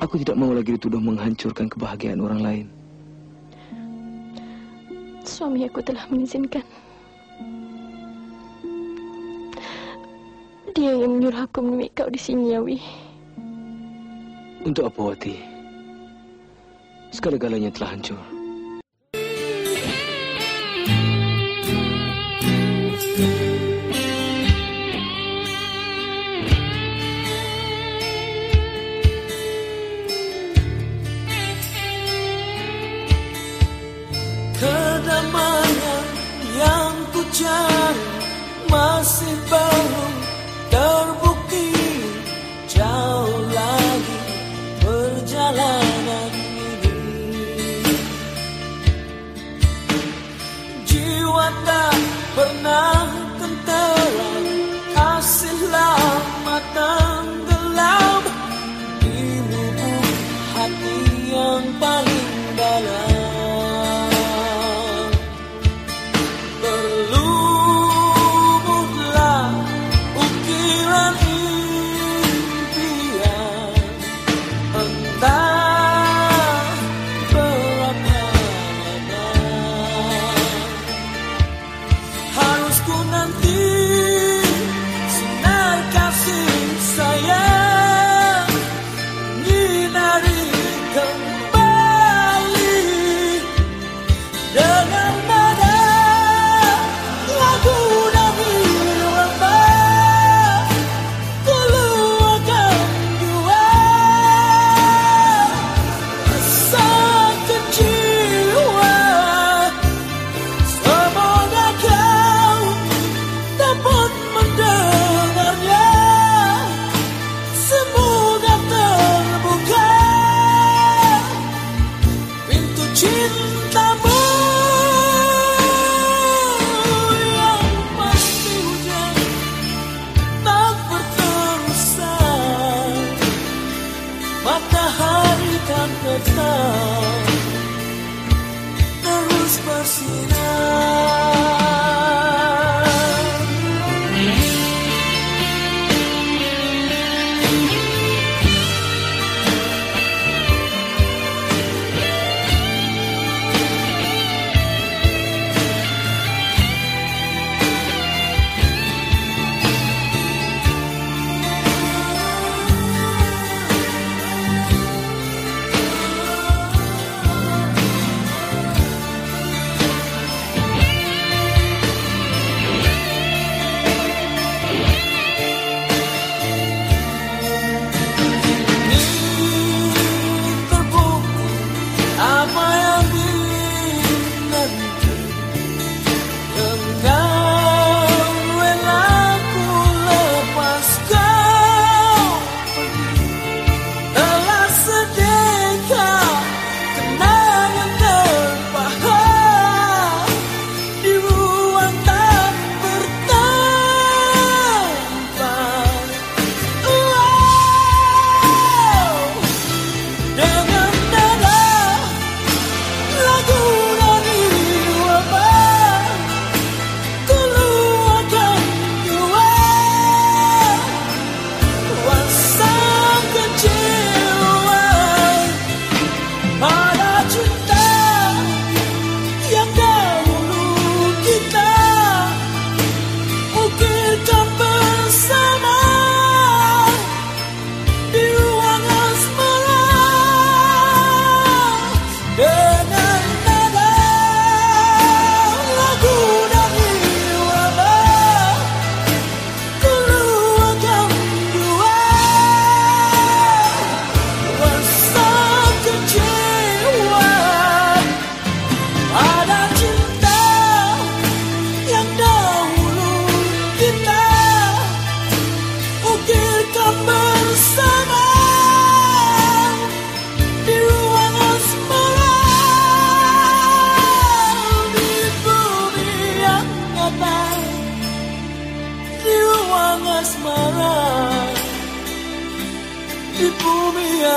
Aku tidak mau lagi dituduh menghancurkan kebahagiaan orang lain. Suami aku telah mengizinkan. Dia yang menyuruh aku menemik kau di sini, Yawi. Untuk apa, Wati? Segala-galanya telah hancur. Mas masih banyak Yeah. never come. The rules proceed.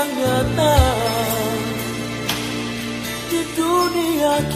kenyataan di dunia.